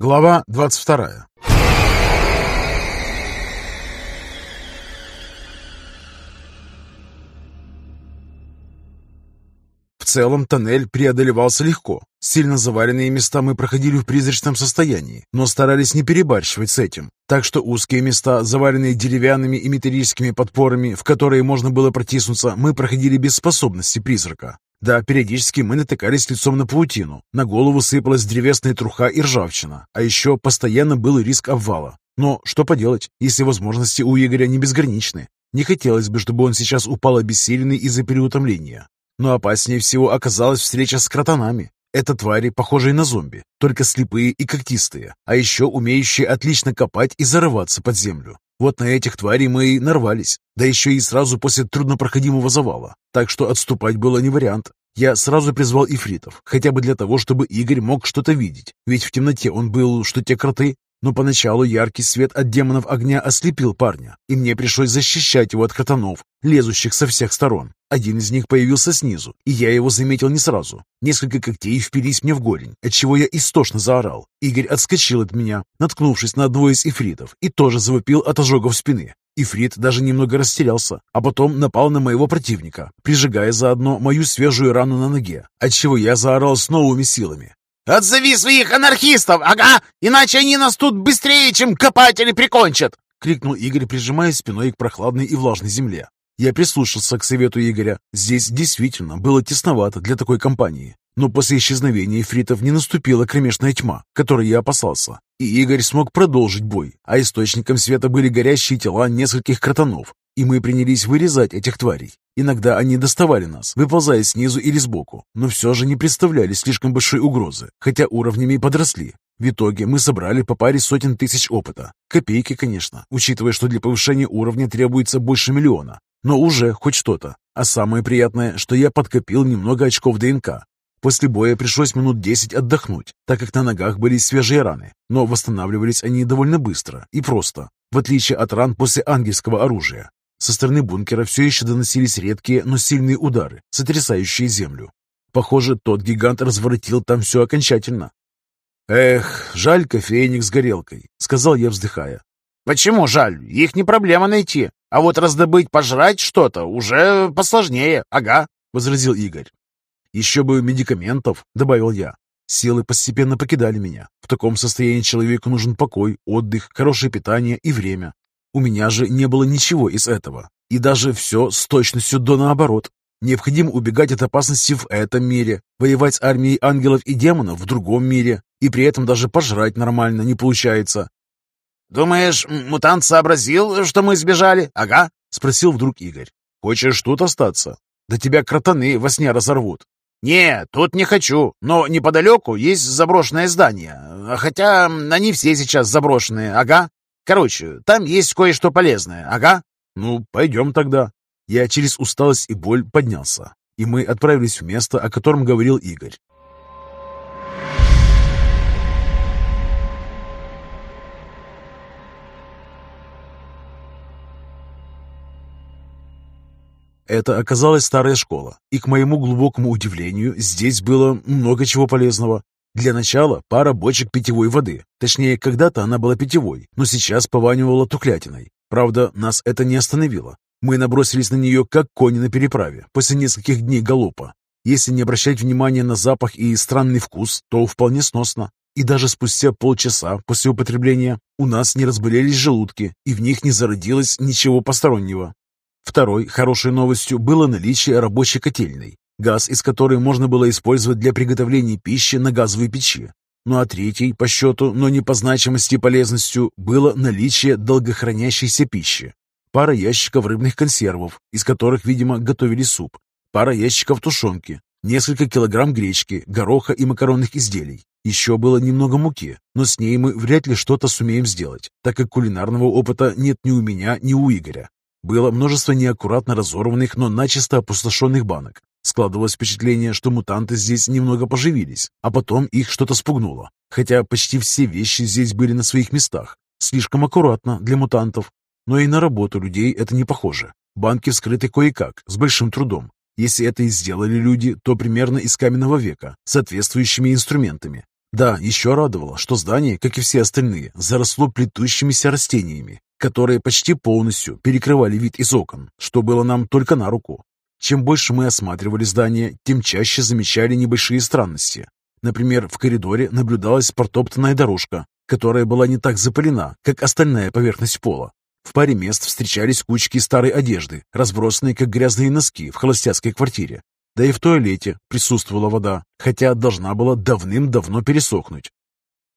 Глава 22 В целом тоннель преодолевался легко. Сильно заваренные места мы проходили в призрачном состоянии, но старались не перебарщивать с этим. Так что узкие места, заваренные деревянными и металлическими подпорами, в которые можно было протиснуться, мы проходили без способности призрака. Да, периодически мы натыкались лицом на паутину. На голову сыпалась древесная труха и ржавчина. А еще постоянно был риск обвала. Но что поделать, если возможности у Игоря не безграничны? Не хотелось бы, чтобы он сейчас упал обессиленный из-за переутомления. Но опаснее всего оказалась встреча с кротанами. Это твари, похожие на зомби, только слепые и когтистые, а еще умеющие отлично копать и зарываться под землю. Вот на этих тварей мы и нарвались, да еще и сразу после труднопроходимого завала. Так что отступать было не вариант. Я сразу призвал ифритов, хотя бы для того, чтобы Игорь мог что-то видеть, ведь в темноте он был, что те кроты. Но поначалу яркий свет от демонов огня ослепил парня, и мне пришлось защищать его от катанов, лезущих со всех сторон. Один из них появился снизу, и я его заметил не сразу. Несколько когтей впились мне в голень, отчего я истошно заорал. Игорь отскочил от меня, наткнувшись на одного из ифритов, и тоже завопил от ожогов спины. Ифрит даже немного растерялся, а потом напал на моего противника, прижигая заодно мою свежую рану на ноге, отчего я заорал с новыми силами. «Отзови своих анархистов, ага! Иначе они нас тут быстрее, чем копатели прикончат!» — крикнул Игорь, прижимая спиной к прохладной и влажной земле. Я прислушался к совету Игоря. Здесь действительно было тесновато для такой компании. Но после исчезновения фритов не наступила кромешная тьма, которой я опасался. И Игорь смог продолжить бой, а источником света были горящие тела нескольких кротанов, и мы принялись вырезать этих тварей. Иногда они доставали нас, выползая снизу или сбоку, но все же не представляли слишком большой угрозы, хотя уровнями подросли. В итоге мы собрали по паре сотен тысяч опыта. Копейки, конечно, учитывая, что для повышения уровня требуется больше миллиона. Но уже хоть что-то. А самое приятное, что я подкопил немного очков ДНК. После боя пришлось минут 10 отдохнуть, так как на ногах были свежие раны, но восстанавливались они довольно быстро и просто, в отличие от ран после ангельского оружия. Со стороны бункера все еще доносились редкие, но сильные удары, сотрясающие землю. Похоже, тот гигант разворотил там все окончательно. «Эх, жаль кофейник с горелкой», — сказал я, вздыхая. «Почему жаль? Их не проблема найти. А вот раздобыть пожрать что-то уже посложнее, ага», — возразил Игорь. «Еще бы медикаментов», — добавил я. Силы постепенно покидали меня. В таком состоянии человеку нужен покой, отдых, хорошее питание и время. У меня же не было ничего из этого. И даже все с точностью до наоборот. Необходимо убегать от опасности в этом мире, воевать с армией ангелов и демонов в другом мире, и при этом даже пожрать нормально не получается. «Думаешь, мутант сообразил, что мы сбежали? Ага?» — спросил вдруг Игорь. «Хочешь тут остаться? Да тебя кротаны во сне разорвут». «Не, тут не хочу, но неподалеку есть заброшенное здание. Хотя они все сейчас заброшенные, ага. Короче, там есть кое-что полезное, ага». «Ну, пойдем тогда». Я через усталость и боль поднялся, и мы отправились в место, о котором говорил Игорь. Это оказалась старая школа, и, к моему глубокому удивлению, здесь было много чего полезного. Для начала пара бочек питьевой воды. Точнее, когда-то она была питьевой, но сейчас пованивала туклятиной. Правда, нас это не остановило. Мы набросились на нее, как кони на переправе, после нескольких дней галопа. Если не обращать внимания на запах и странный вкус, то вполне сносно. И даже спустя полчаса после употребления у нас не разболелись желудки, и в них не зародилось ничего постороннего. Второй хорошей новостью было наличие рабочей котельной, газ из которой можно было использовать для приготовления пищи на газовой печи. Ну а третий по счету, но не по значимости и полезностью, было наличие долгохранящейся пищи. Пара ящиков рыбных консервов, из которых, видимо, готовили суп. Пара ящиков тушенки, несколько килограмм гречки, гороха и макаронных изделий. Еще было немного муки, но с ней мы вряд ли что-то сумеем сделать, так как кулинарного опыта нет ни у меня, ни у Игоря. Было множество неаккуратно разорванных, но начисто опустошенных банок. Складывалось впечатление, что мутанты здесь немного поживились, а потом их что-то спугнуло. Хотя почти все вещи здесь были на своих местах. Слишком аккуратно для мутантов. Но и на работу людей это не похоже. Банки вскрыты кое-как, с большим трудом. Если это и сделали люди, то примерно из каменного века, соответствующими инструментами. Да, еще радовало, что здание, как и все остальные, заросло плетущимися растениями, которые почти полностью перекрывали вид из окон, что было нам только на руку. Чем больше мы осматривали здание, тем чаще замечали небольшие странности. Например, в коридоре наблюдалась протоптанная дорожка, которая была не так запылена, как остальная поверхность пола. В паре мест встречались кучки старой одежды, разбросанные как грязные носки в холостяцкой квартире. Да и в туалете присутствовала вода, хотя должна была давным-давно пересохнуть.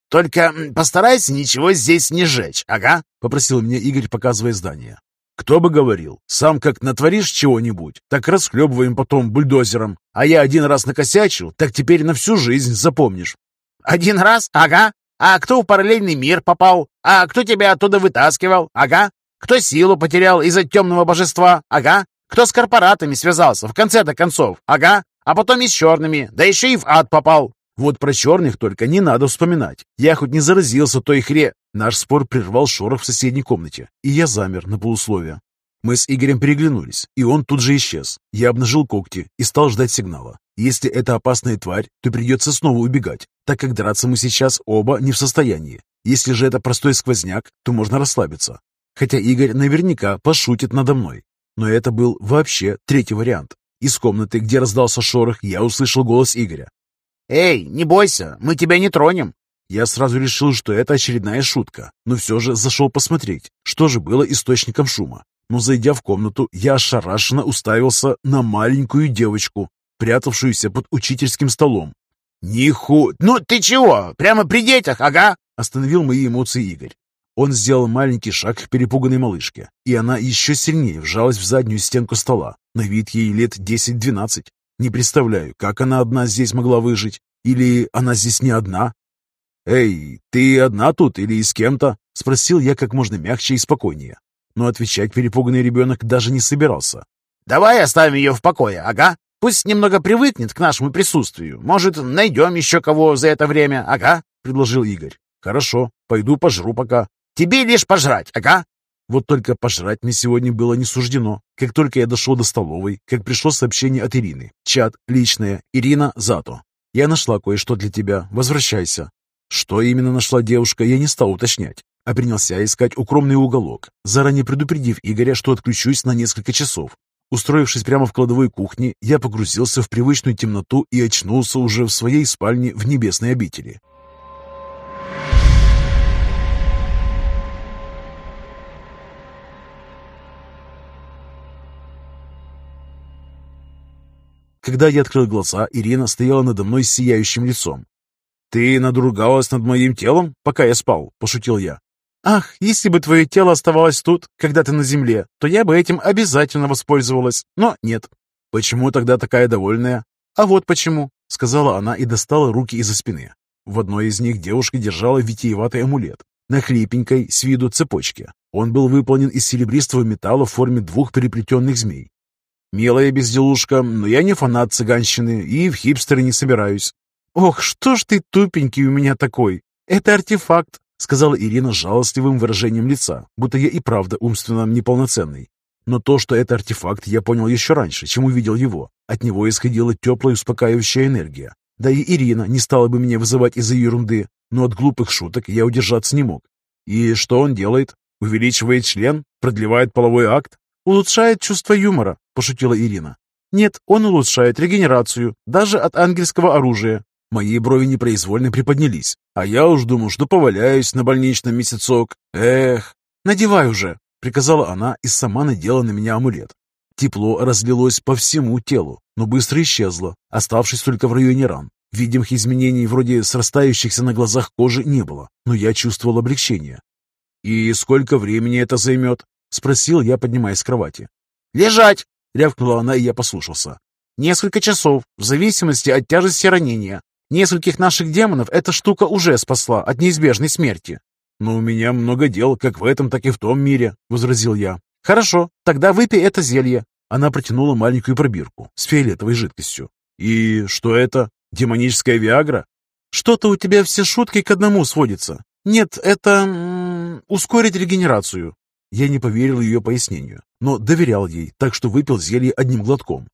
«Только постарайся ничего здесь не жечь, ага?» — попросил меня Игорь, показывая здание. «Кто бы говорил, сам как натворишь чего-нибудь, так расхлебываем потом бульдозером, а я один раз накосячил, так теперь на всю жизнь запомнишь». «Один раз? Ага. А кто в параллельный мир попал? А кто тебя оттуда вытаскивал? Ага. Кто силу потерял из-за темного божества? Ага. Кто с корпоратами связался в конце-то концов? Ага. А потом и с черными, да еще и в ад попал. Вот про черных только не надо вспоминать. Я хоть не заразился той хре... Наш спор прервал шорох в соседней комнате, и я замер на полусловие. Мы с Игорем переглянулись, и он тут же исчез. Я обнажил когти и стал ждать сигнала. Если это опасная тварь, то придется снова убегать, так как драться мы сейчас оба не в состоянии. Если же это простой сквозняк, то можно расслабиться. Хотя Игорь наверняка пошутит надо мной. Но это был вообще третий вариант. Из комнаты, где раздался шорох, я услышал голос Игоря. «Эй, не бойся, мы тебя не тронем!» Я сразу решил, что это очередная шутка, но все же зашел посмотреть, что же было источником шума. Но зайдя в комнату, я ошарашенно уставился на маленькую девочку, прятавшуюся под учительским столом. «Ниху... Ну ты чего? Прямо при детях, ага!» Остановил мои эмоции Игорь. Он сделал маленький шаг к перепуганной малышке, и она еще сильнее вжалась в заднюю стенку стола. На вид ей лет 10-12. Не представляю, как она одна здесь могла выжить. Или она здесь не одна? «Эй, ты одна тут или с кем-то?» — спросил я как можно мягче и спокойнее. Но отвечать перепуганный ребенок даже не собирался. «Давай оставим ее в покое, ага. Пусть немного привыкнет к нашему присутствию. Может, найдем еще кого за это время, ага?» — предложил Игорь. «Хорошо, пойду пожру пока. Тебе лишь пожрать, ага?» Вот только пожрать мне сегодня было не суждено. Как только я дошел до столовой, как пришло сообщение от Ирины. Чат, личное, Ирина Зато. Я нашла кое-что для тебя, возвращайся. Что именно нашла девушка, я не стал уточнять, а принялся искать укромный уголок, заранее предупредив Игоря, что отключусь на несколько часов. Устроившись прямо в кладовой кухне, я погрузился в привычную темноту и очнулся уже в своей спальне в небесной обители. Когда я открыл глаза, Ирина стояла надо мной с сияющим лицом. «Ты надругалась над моим телом, пока я спал?» – пошутил я. «Ах, если бы твое тело оставалось тут, когда ты на земле, то я бы этим обязательно воспользовалась, но нет». «Почему тогда такая довольная?» «А вот почему», — сказала она и достала руки из-за спины. В одной из них девушка держала витиеватый амулет на хлипенькой с виду цепочке. Он был выполнен из серебристого металла в форме двух переплетенных змей. «Милая безделушка, но я не фанат цыганщины и в хипстеры не собираюсь». «Ох, что ж ты тупенький у меня такой! Это артефакт!» сказала Ирина с жалостливым выражением лица, будто я и правда умственно неполноценный. Но то, что это артефакт, я понял еще раньше, чем увидел его. От него исходила теплая успокаивающая энергия. Да и Ирина не стала бы меня вызывать из-за ерунды, но от глупых шуток я удержаться не мог. И что он делает? Увеличивает член? Продлевает половой акт? Улучшает чувство юмора, пошутила Ирина. Нет, он улучшает регенерацию, даже от ангельского оружия. Мои брови непроизвольно приподнялись, а я уж думал, что поваляюсь на больничном месяцок. Эх, надевай уже, приказала она и сама надела на меня амулет. Тепло разлилось по всему телу, но быстро исчезло, оставшись только в районе ран. Видимых изменений вроде срастающихся на глазах кожи не было, но я чувствовал облегчение. «И сколько времени это займет?» — спросил я, поднимаясь с кровати. «Лежать!» — рявкнула она, и я послушался. «Несколько часов, в зависимости от тяжести ранения. Нескольких наших демонов эта штука уже спасла от неизбежной смерти. «Но у меня много дел, как в этом, так и в том мире», — возразил я. «Хорошо, тогда выпей это зелье». Она протянула маленькую пробирку с фиолетовой жидкостью. «И что это? Демоническая Виагра?» «Что-то у тебя все шутки к одному сводятся. Нет, это... Ускорить регенерацию». Я не поверил ее пояснению, но доверял ей, так что выпил зелье одним глотком.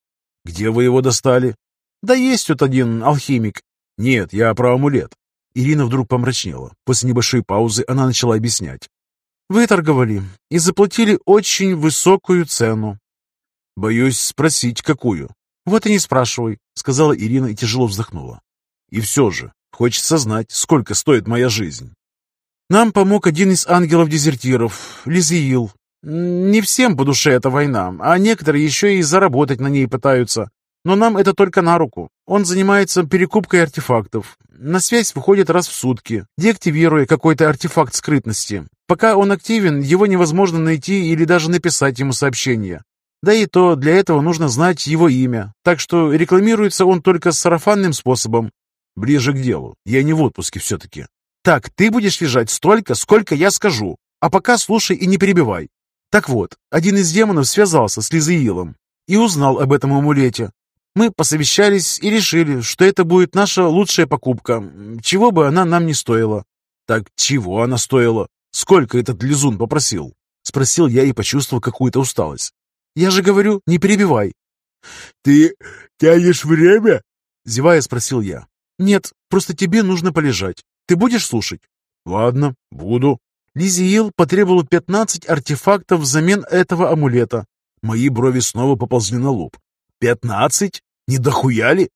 «Где вы его достали?» «Да есть тут один алхимик. «Нет, я про амулет». Ирина вдруг помрачнела. После небольшой паузы она начала объяснять. «Выторговали и заплатили очень высокую цену». «Боюсь спросить, какую?» «Вот и не спрашивай», — сказала Ирина и тяжело вздохнула. «И все же, хочется знать, сколько стоит моя жизнь». «Нам помог один из ангелов-дезертиров, Лизиил. Не всем по душе эта война, а некоторые еще и заработать на ней пытаются. Но нам это только на руку. Он занимается перекупкой артефактов. На связь выходит раз в сутки, деактивируя какой-то артефакт скрытности. Пока он активен, его невозможно найти или даже написать ему сообщение. Да и то для этого нужно знать его имя, так что рекламируется он только сарафанным способом. Ближе к делу, я не в отпуске все-таки. Так, ты будешь лежать столько, сколько я скажу, а пока слушай и не перебивай. Так вот, один из демонов связался с Лизаилом и узнал об этом амулете. Мы посовещались и решили, что это будет наша лучшая покупка, чего бы она нам не стоила. Так чего она стоила? Сколько этот лизун попросил? Спросил я и почувствовал какую-то усталость. Я же говорю, не перебивай. «Ты тянешь время?» Зевая, спросил я. «Нет, просто тебе нужно полежать. Ты будешь слушать?» «Ладно, буду». Лизиил потребовал 15 артефактов взамен этого амулета. Мои брови снова поползли на лоб. «Пятнадцать? Не дохуя ли?»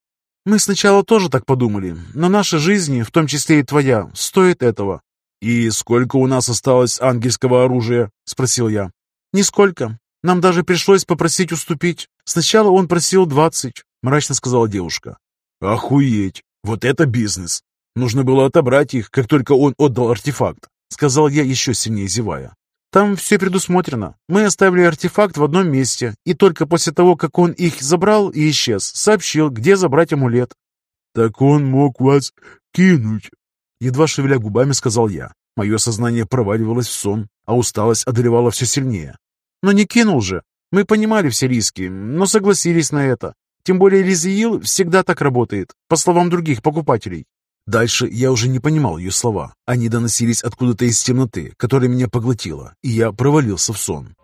«Мы сначала тоже так подумали, но наша жизнь, в том числе и твоя, стоит этого». «И сколько у нас осталось ангельского оружия?» — спросил я. «Нисколько. Нам даже пришлось попросить уступить. Сначала он просил двадцать, мрачно сказала девушка. Охуеть! Вот это бизнес! Нужно было отобрать их, как только он отдал артефакт, сказал я еще сильнее зевая. Там все предусмотрено. Мы оставили артефакт в одном месте, и только после того, как он их забрал и исчез, сообщил, где забрать амулет. «Так он мог вас кинуть», — едва шевеля губами сказал я. Мое сознание проваливалось в сон, а усталость одолевала все сильнее. Но не кинул же. Мы понимали все риски, но согласились на это. Тем более Лизиил всегда так работает, по словам других покупателей. Дальше я уже не понимал ее слова. Они доносились откуда-то из темноты, которая меня поглотила, и я провалился в сон.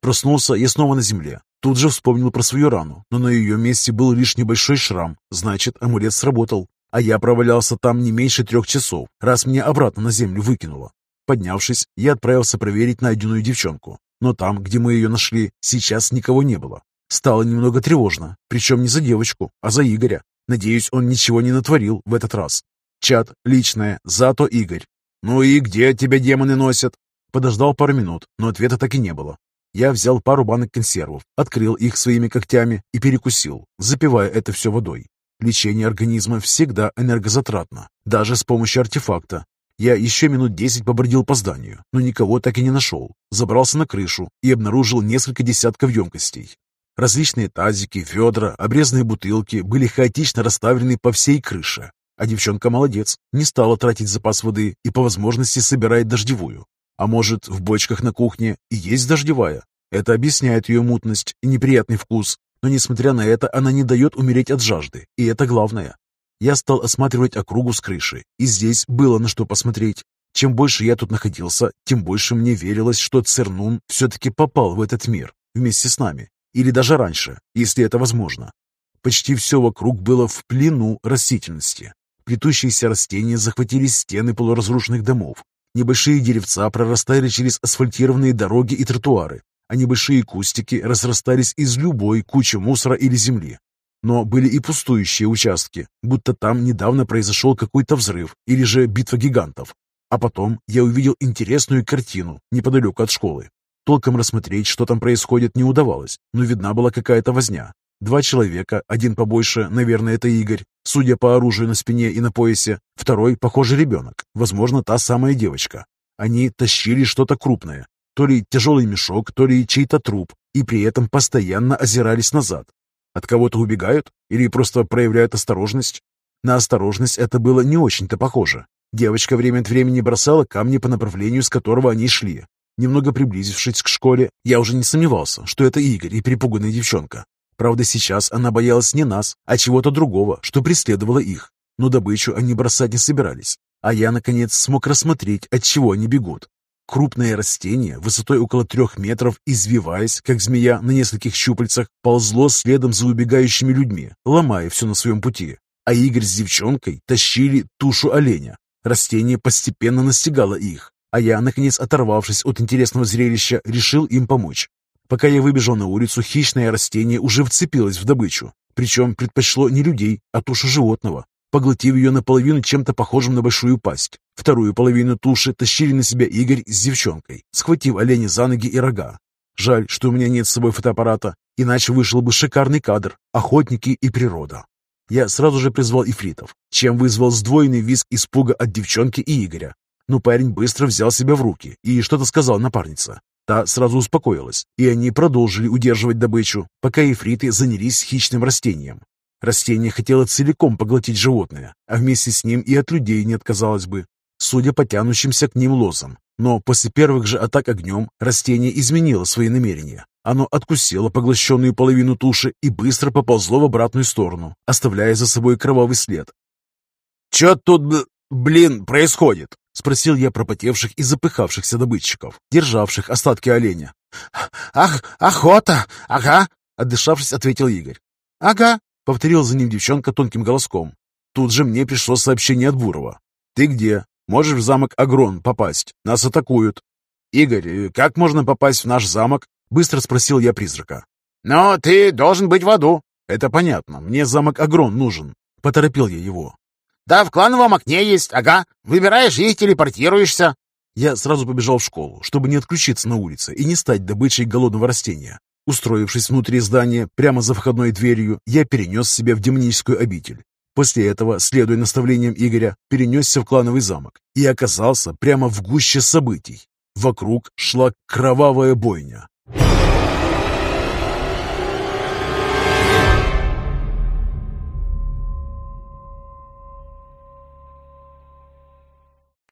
Проснулся я снова на земле. Тут же вспомнил про свою рану, но на ее месте был лишь небольшой шрам. Значит, амулет сработал. А я провалялся там не меньше трех часов, раз меня обратно на землю выкинуло. Поднявшись, я отправился проверить найденную девчонку. Но там, где мы ее нашли, сейчас никого не было. Стало немного тревожно, причем не за девочку, а за Игоря. Надеюсь, он ничего не натворил в этот раз. Чат, личное, зато Игорь. «Ну и где тебя демоны носят?» Подождал пару минут, но ответа так и не было. Я взял пару банок консервов, открыл их своими когтями и перекусил, запивая это все водой. Лечение организма всегда энергозатратно, даже с помощью артефакта. Я еще минут десять побродил по зданию, но никого так и не нашел. Забрался на крышу и обнаружил несколько десятков емкостей. Различные тазики, ведра, обрезанные бутылки были хаотично расставлены по всей крыше. А девчонка молодец, не стала тратить запас воды и по возможности собирает дождевую. А может, в бочках на кухне и есть дождевая? Это объясняет ее мутность и неприятный вкус, но несмотря на это она не дает умереть от жажды, и это главное. Я стал осматривать округу с крыши, и здесь было на что посмотреть. Чем больше я тут находился, тем больше мне верилось, что Цернун все-таки попал в этот мир вместе с нами, или даже раньше, если это возможно. Почти все вокруг было в плену растительности. Плетущиеся растения захватили стены полуразрушенных домов, Небольшие деревца прорастали через асфальтированные дороги и тротуары, а небольшие кустики разрастались из любой кучи мусора или земли. Но были и пустующие участки, будто там недавно произошел какой-то взрыв или же битва гигантов. А потом я увидел интересную картину неподалеку от школы. Толком рассмотреть, что там происходит, не удавалось, но видна была какая-то возня. Два человека, один побольше, наверное, это Игорь, судя по оружию на спине и на поясе. Второй, похоже, ребенок, возможно, та самая девочка. Они тащили что-то крупное, то ли тяжелый мешок, то ли чей-то труп, и при этом постоянно озирались назад. От кого-то убегают или просто проявляют осторожность? На осторожность это было не очень-то похоже. Девочка время от времени бросала камни по направлению, с которого они шли. Немного приблизившись к школе, я уже не сомневался, что это Игорь и перепуганная девчонка. Правда, сейчас она боялась не нас, а чего-то другого, что преследовало их. Но добычу они бросать не собирались. А я, наконец, смог рассмотреть, от чего они бегут. Крупное растение, высотой около трех метров, извиваясь, как змея на нескольких щупальцах, ползло следом за убегающими людьми, ломая все на своем пути. А Игорь с девчонкой тащили тушу оленя. Растение постепенно настигало их, а я, наконец оторвавшись от интересного зрелища, решил им помочь. Пока я выбежал на улицу, хищное растение уже вцепилось в добычу, причем предпочло не людей, а тушу животного, поглотив ее наполовину чем-то похожим на большую пасть. Вторую половину туши тащили на себя Игорь с девчонкой, схватив оленя за ноги и рога. Жаль, что у меня нет с собой фотоаппарата, иначе вышел бы шикарный кадр «Охотники и природа». Я сразу же призвал ифритов, чем вызвал сдвоенный визг испуга от девчонки и Игоря. Но парень быстро взял себя в руки и что-то сказал напарнице. Та сразу успокоилась, и они продолжили удерживать добычу, пока ифриты занялись хищным растением. Растение хотело целиком поглотить животное, а вместе с ним и от людей не отказалось бы судя по тянущимся к ним лозам. Но после первых же атак огнем растение изменило свои намерения. Оно откусило поглощенную половину туши и быстро поползло в обратную сторону, оставляя за собой кровавый след. «Чё тут, блин, происходит?» — спросил я пропотевших и запыхавшихся добытчиков, державших остатки оленя. «Ах, охота! Ага!» — отдышавшись, ответил Игорь. «Ага!» — повторил за ним девчонка тонким голоском. Тут же мне пришло сообщение от Бурова. «Ты где? Можешь в замок Агрон попасть. Нас атакуют. Игорь, как можно попасть в наш замок? Быстро спросил я призрака. Но ты должен быть в аду. Это понятно. Мне замок Агрон нужен. Поторопил я его. Да, в клановом окне есть, ага. Выбираешь и телепортируешься. Я сразу побежал в школу, чтобы не отключиться на улице и не стать добычей голодного растения. Устроившись внутри здания, прямо за входной дверью, я перенес себя в демоническую обитель. После этого, следуя наставлениям Игоря, перенесся в клановый замок и оказался прямо в гуще событий. Вокруг шла кровавая бойня.